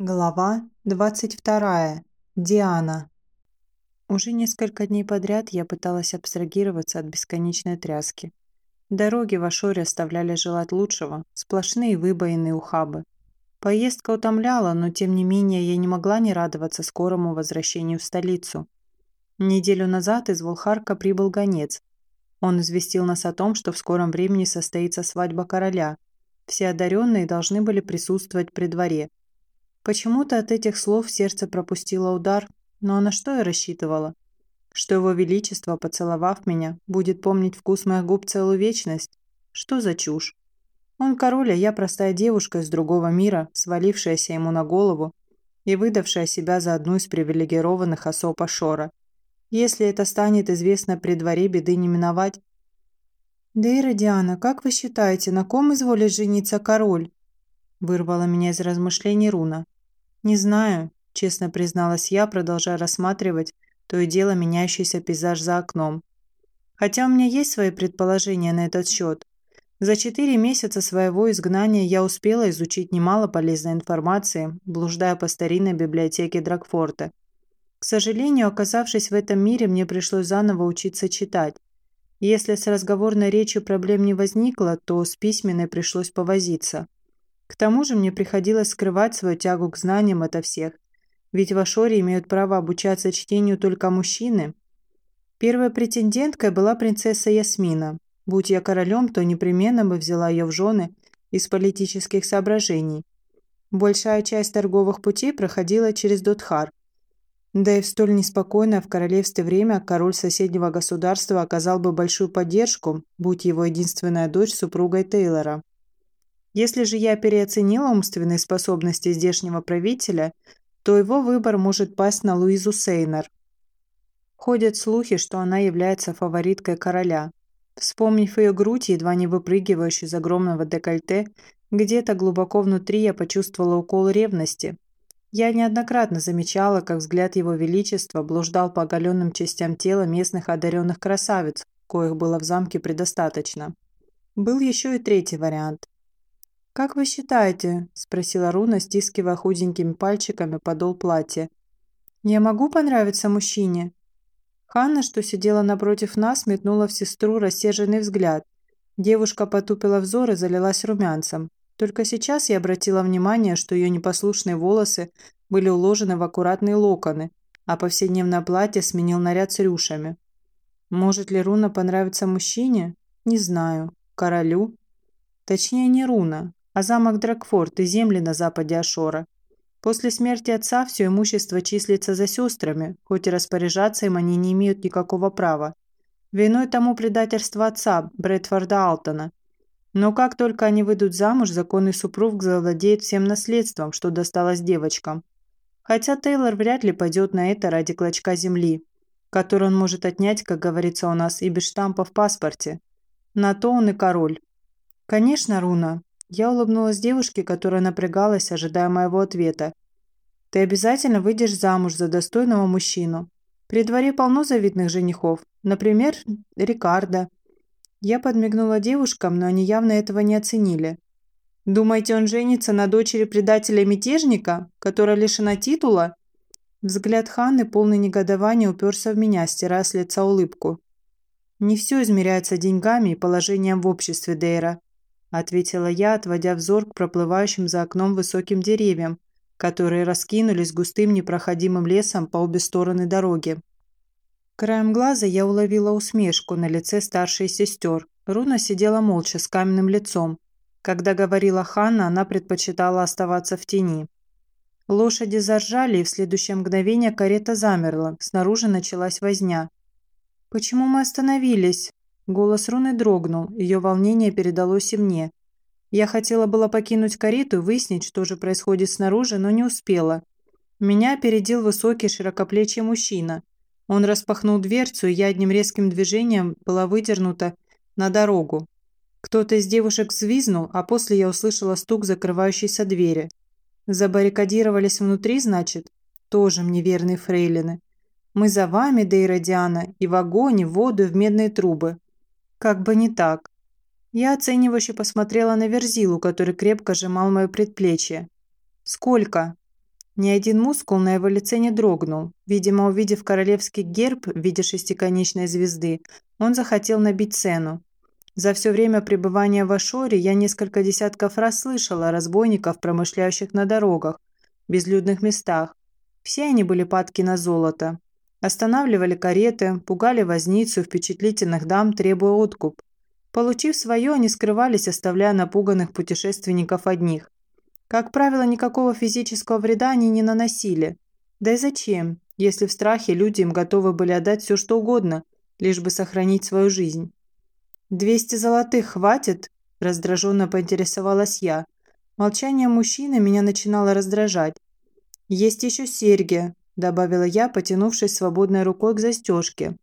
Глава 22. Диана. Уже несколько дней подряд я пыталась абстрагироваться от бесконечной тряски. Дороги в Ашоре оставляли желать лучшего, сплошные выбоины и ухабы. Поездка утомляла, но тем не менее я не могла не радоваться скорому возвращению в столицу. Неделю назад из Волхарка прибыл гонец. Он известил нас о том, что в скором времени состоится свадьба короля. Все одаренные должны были присутствовать при дворе – Почему-то от этих слов сердце пропустило удар, но на что я рассчитывала? Что его величество, поцеловав меня, будет помнить вкус моих губ целую вечность? Что за чушь? Он король, а я простая девушка из другого мира, свалившаяся ему на голову и выдавшая себя за одну из привилегированных особ Ашора. Если это станет известно при дворе, беды не миновать. «Дейра Диана, как вы считаете, на ком изволит жениться король?» Вырвала меня из размышлений Руна. «Не знаю», – честно призналась я, продолжая рассматривать то и дело меняющийся пейзаж за окном. Хотя у меня есть свои предположения на этот счет. За четыре месяца своего изгнания я успела изучить немало полезной информации, блуждая по старинной библиотеке Дракфорта. К сожалению, оказавшись в этом мире, мне пришлось заново учиться читать. Если с разговорной речью проблем не возникло, то с письменной пришлось повозиться. К тому же мне приходилось скрывать свою тягу к знаниям ото всех, ведь в Ашоре имеют право обучаться чтению только мужчины. Первой претенденткой была принцесса Ясмина. Будь я королем, то непременно бы взяла ее в жены из политических соображений. Большая часть торговых путей проходила через Дотхар. Да и в столь неспокойное в королевстве время король соседнего государства оказал бы большую поддержку, будь его единственная дочь супругой Тейлора. Если же я переоценила умственные способности здешнего правителя, то его выбор может пасть на Луизу Сейнер. Ходят слухи, что она является фавориткой короля. Вспомнив ее грудь, едва не выпрыгивающую из огромного декольте, где-то глубоко внутри я почувствовала укол ревности. Я неоднократно замечала, как взгляд его величества блуждал по оголенным частям тела местных одаренных красавиц, коих было в замке предостаточно. Был еще и третий вариант. «Как вы считаете?» – спросила Руна, стискивая худенькими пальчиками подол платья. «Я могу понравиться мужчине?» Ханна, что сидела напротив нас, метнула в сестру рассерженный взгляд. Девушка потупила взор и залилась румянцем. Только сейчас я обратила внимание, что ее непослушные волосы были уложены в аккуратные локоны, а повседневное платье сменил наряд с рюшами. Может ли Руна понравиться мужчине? Не знаю. Королю? Точнее, не Руна а замок Дракфорд и земли на западе Ашора. После смерти отца все имущество числится за сестрами, хоть и распоряжаться им они не имеют никакого права. Виной тому предательство отца, Брэдфорда Алтона. Но как только они выйдут замуж, законный супруг завладеет всем наследством, что досталось девочкам. Хотя Тейлор вряд ли пойдет на это ради клочка земли, который он может отнять, как говорится у нас, и без штампа в паспорте. На то он и король. Конечно, Руна, я улыбнулась девушке, которая напрягалась, ожидая моего ответа. «Ты обязательно выйдешь замуж за достойного мужчину. При дворе полно завидных женихов. Например, Рикардо». Я подмигнула девушкам, но они явно этого не оценили. «Думаете, он женится на дочери предателя-мятежника, которая лишена титула?» Взгляд Ханны, полный негодования, уперся в меня, стирая с лица улыбку. «Не все измеряется деньгами и положением в обществе, Дейра ответила я, отводя взор к проплывающим за окном высоким деревьям, которые раскинулись густым непроходимым лесом по обе стороны дороги. Краем глаза я уловила усмешку на лице старшей сестер. Руна сидела молча с каменным лицом. Когда говорила Ханна, она предпочитала оставаться в тени. Лошади заржали, и в следующее мгновение карета замерла. Снаружи началась возня. «Почему мы остановились?» Голос Руны дрогнул, ее волнение передалось и мне. Я хотела было покинуть карету и выяснить, что же происходит снаружи, но не успела. Меня опередил высокий широкоплечий мужчина. Он распахнул дверцу, и я одним резким движением была выдернута на дорогу. Кто-то из девушек взвизнул, а после я услышала стук закрывающейся двери. Забаррикадировались внутри, значит? Тоже мне верные фрейлины. Мы за вами, Дейра Диана, и в огонь, и в воду, и в медные трубы. Как бы не так. Я оценивающе посмотрела на Верзилу, который крепко сжимал мое предплечье. «Сколько?» Ни один мускул на его лице не дрогнул. Видимо, увидев королевский герб в виде шестиконечной звезды, он захотел набить цену. За все время пребывания в Ашоре я несколько десятков раз слышала разбойников, промышляющих на дорогах, безлюдных местах. Все они были падки на золото. Останавливали кареты, пугали возницу, впечатлительных дам, требуя откуп. Получив свое, они скрывались, оставляя напуганных путешественников одних. Как правило, никакого физического вреда они не наносили. Да и зачем, если в страхе люди им готовы были отдать все что угодно, лишь бы сохранить свою жизнь. «Двести золотых хватит?» – раздраженно поинтересовалась я. Молчание мужчины меня начинало раздражать. «Есть еще серьги», – добавила я, потянувшись свободной рукой к застежке.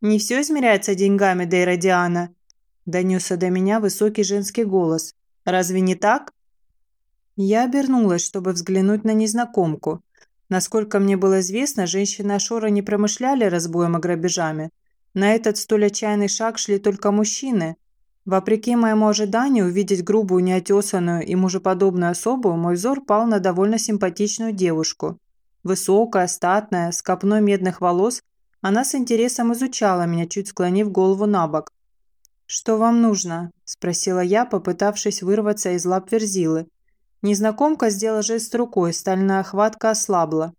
«Не все измеряется деньгами, Дейра Диана», – донесся до меня высокий женский голос. «Разве не так?» Я обернулась, чтобы взглянуть на незнакомку. Насколько мне было известно, женщины Ашора не промышляли разбоем и грабежами. На этот столь отчаянный шаг шли только мужчины. Вопреки моему ожиданию увидеть грубую, неотесанную и мужеподобную особу, мой взор пал на довольно симпатичную девушку. Высокая, статная, с копной медных волос, она с интересом изучала меня, чуть склонив голову на бок. «Что вам нужно?» – спросила я, попытавшись вырваться из лап Верзилы. Незнакомка сделала жест рукой, стальная хватка ослабла.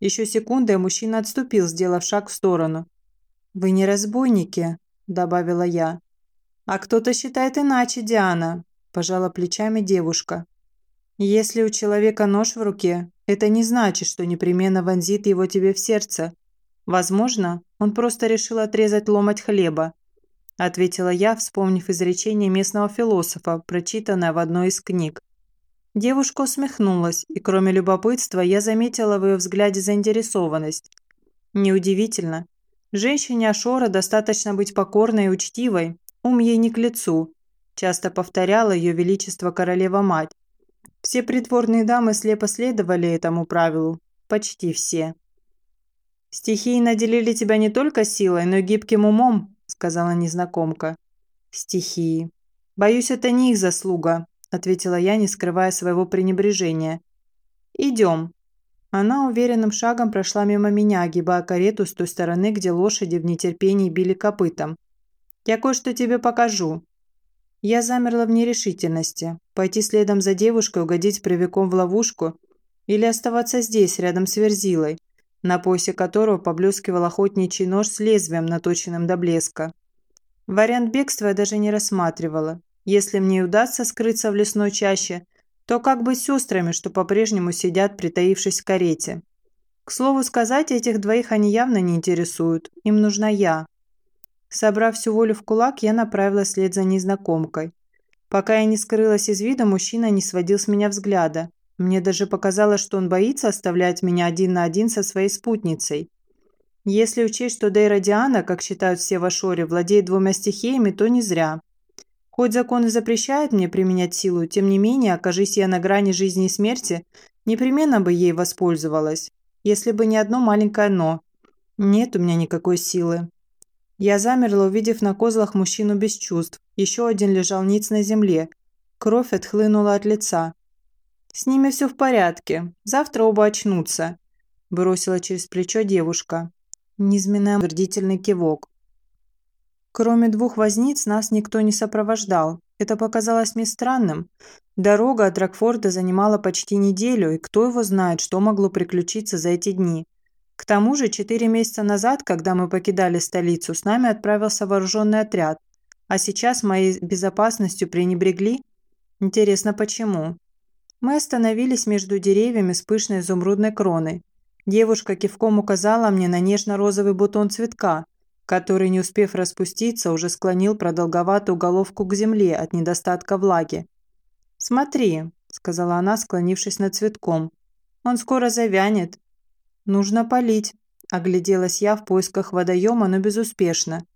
Еще секунды, и мужчина отступил, сделав шаг в сторону. «Вы не разбойники», – добавила я. «А кто-то считает иначе, Диана», – пожала плечами девушка. «Если у человека нож в руке, это не значит, что непременно вонзит его тебе в сердце. Возможно, он просто решил отрезать ломоть хлеба», – ответила я, вспомнив изречение местного философа, прочитанное в одной из книг. Девушка усмехнулась, и кроме любопытства я заметила в ее взгляде заинтересованность. Неудивительно. Женщине Ашора достаточно быть покорной и учтивой, ум ей не к лицу, часто повторяла ее величество королева-мать. Все придворные дамы слепо следовали этому правилу, почти все. «Стихии наделили тебя не только силой, но и гибким умом», – сказала незнакомка. «Стихии. Боюсь, это не их заслуга. – ответила я, не скрывая своего пренебрежения. «Идем». Она уверенным шагом прошла мимо меня, огибая карету с той стороны, где лошади в нетерпении били копытом. «Я кое-что тебе покажу». Я замерла в нерешительности. Пойти следом за девушкой, угодить прямиком в ловушку или оставаться здесь, рядом с Верзилой, на поясе которого поблескивал охотничий нож с лезвием, наточенным до блеска. Вариант бегства я даже не рассматривала. Если мне удастся скрыться в лесной чаще, то как быть с сестрами, что по-прежнему сидят, притаившись в карете? К слову сказать, этих двоих они явно не интересуют. Им нужна я. Собрав всю волю в кулак, я направилась вслед за незнакомкой. Пока я не скрылась из вида, мужчина не сводил с меня взгляда. Мне даже показалось, что он боится оставлять меня один на один со своей спутницей. Если учесть, что Дейра Диана, как считают все в Ашоре, владеет двумя стихиями, то не зря. Хоть закон и запрещает мне применять силу, тем не менее, окажись я на грани жизни и смерти, непременно бы ей воспользовалась, если бы не одно маленькое «но». Нет у меня никакой силы. Я замерла, увидев на козлах мужчину без чувств. Еще один лежал ниц на земле. Кровь отхлынула от лица. «С ними все в порядке. Завтра оба очнутся», – бросила через плечо девушка. Низменный гордительный кивок. Кроме двух возниц нас никто не сопровождал. Это показалось мне странным. Дорога от Рокфорда занимала почти неделю, и кто его знает, что могло приключиться за эти дни. К тому же, четыре месяца назад, когда мы покидали столицу, с нами отправился вооруженный отряд. А сейчас моей безопасностью пренебрегли? Интересно, почему? Мы остановились между деревьями с пышной изумрудной кроной. Девушка кивком указала мне на нежно-розовый бутон цветка – который, не успев распуститься, уже склонил продолговатую головку к земле от недостатка влаги. «Смотри», – сказала она, склонившись над цветком. «Он скоро завянет». «Нужно полить», – огляделась я в поисках водоема, но безуспешно.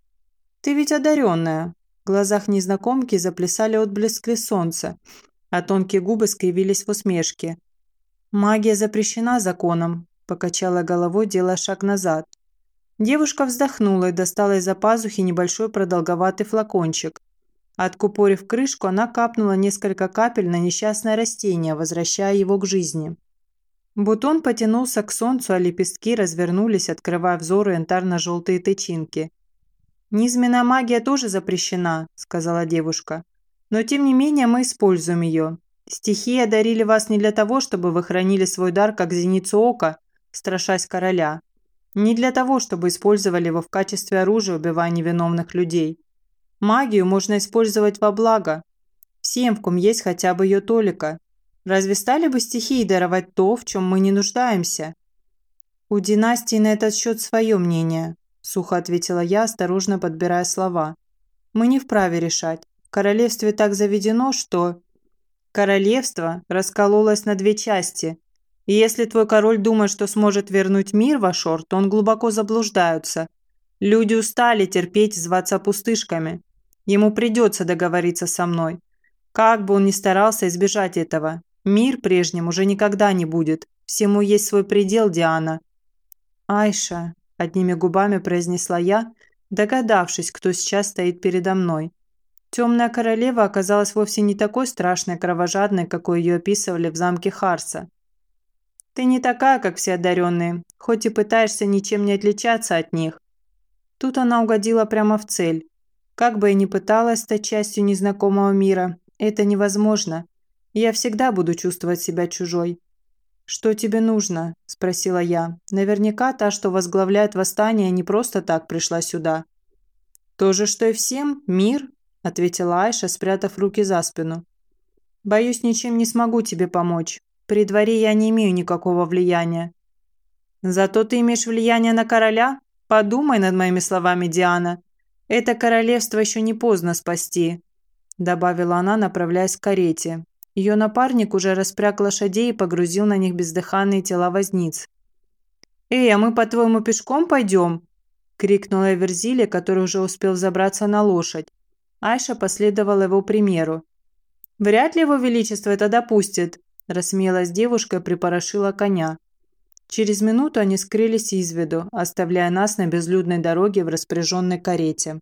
«Ты ведь одаренная». В глазах незнакомки заплясали отблески солнца, а тонкие губы скривились в усмешке. «Магия запрещена законом», – покачала головой, делая шаг назад – Девушка вздохнула и достала из-за пазухи небольшой продолговатый флакончик. Откупорив крышку, она капнула несколько капель на несчастное растение, возвращая его к жизни. Бутон потянулся к солнцу, а лепестки развернулись, открывая взору янтарно-желтые тычинки. «Низменная магия тоже запрещена», – сказала девушка. «Но тем не менее мы используем ее. Стихии одарили вас не для того, чтобы вы хранили свой дар как зеницу ока, страшась короля. Не для того, чтобы использовали его в качестве оружия, убивая невиновных людей. Магию можно использовать во благо. Всем, в ком есть хотя бы ее толика. Разве стали бы стихии даровать то, в чем мы не нуждаемся? У династии на этот счет свое мнение, сухо ответила я, осторожно подбирая слова. Мы не вправе решать. Королевстве так заведено, что... Королевство раскололось на две части. И если твой король думает, что сможет вернуть мир в Ашор, то он глубоко заблуждаются. Люди устали терпеть зваться пустышками. Ему придется договориться со мной. Как бы он ни старался избежать этого, Мир прежним уже никогда не будет. Всему есть свой предел, Диана. Айша, одними губами произнесла я, догадавшись, кто сейчас стоит передо мной. Темная королева оказалась вовсе не такой страшной кровожадной, какой ее описывали в замке Харса. Ты не такая, как все одаренные, хоть и пытаешься ничем не отличаться от них. Тут она угодила прямо в цель. Как бы я ни пыталась стать частью незнакомого мира, это невозможно. Я всегда буду чувствовать себя чужой. «Что тебе нужно?» – спросила я. Наверняка та, что возглавляет восстание, не просто так пришла сюда. «То же, что и всем? Мир?» – ответила Айша, спрятав руки за спину. «Боюсь, ничем не смогу тебе помочь. При дворе я не имею никакого влияния». «Зато ты имеешь влияние на короля? Подумай над моими словами, Диана. Это королевство еще не поздно спасти», – добавила она, направляясь к карете. Ее напарник уже распряг лошадей и погрузил на них бездыханные тела возниц. «Эй, а мы, по-твоему, пешком пойдем?» – крикнула Эверзилия, который уже успел забраться на лошадь. Айша последовала его примеру. «Вряд ли его величество это допустит», – рассмеялась девушка и припорошила коня. Через минуту они скрылись из виду, оставляя нас на безлюдной дороге в распоряженной карете.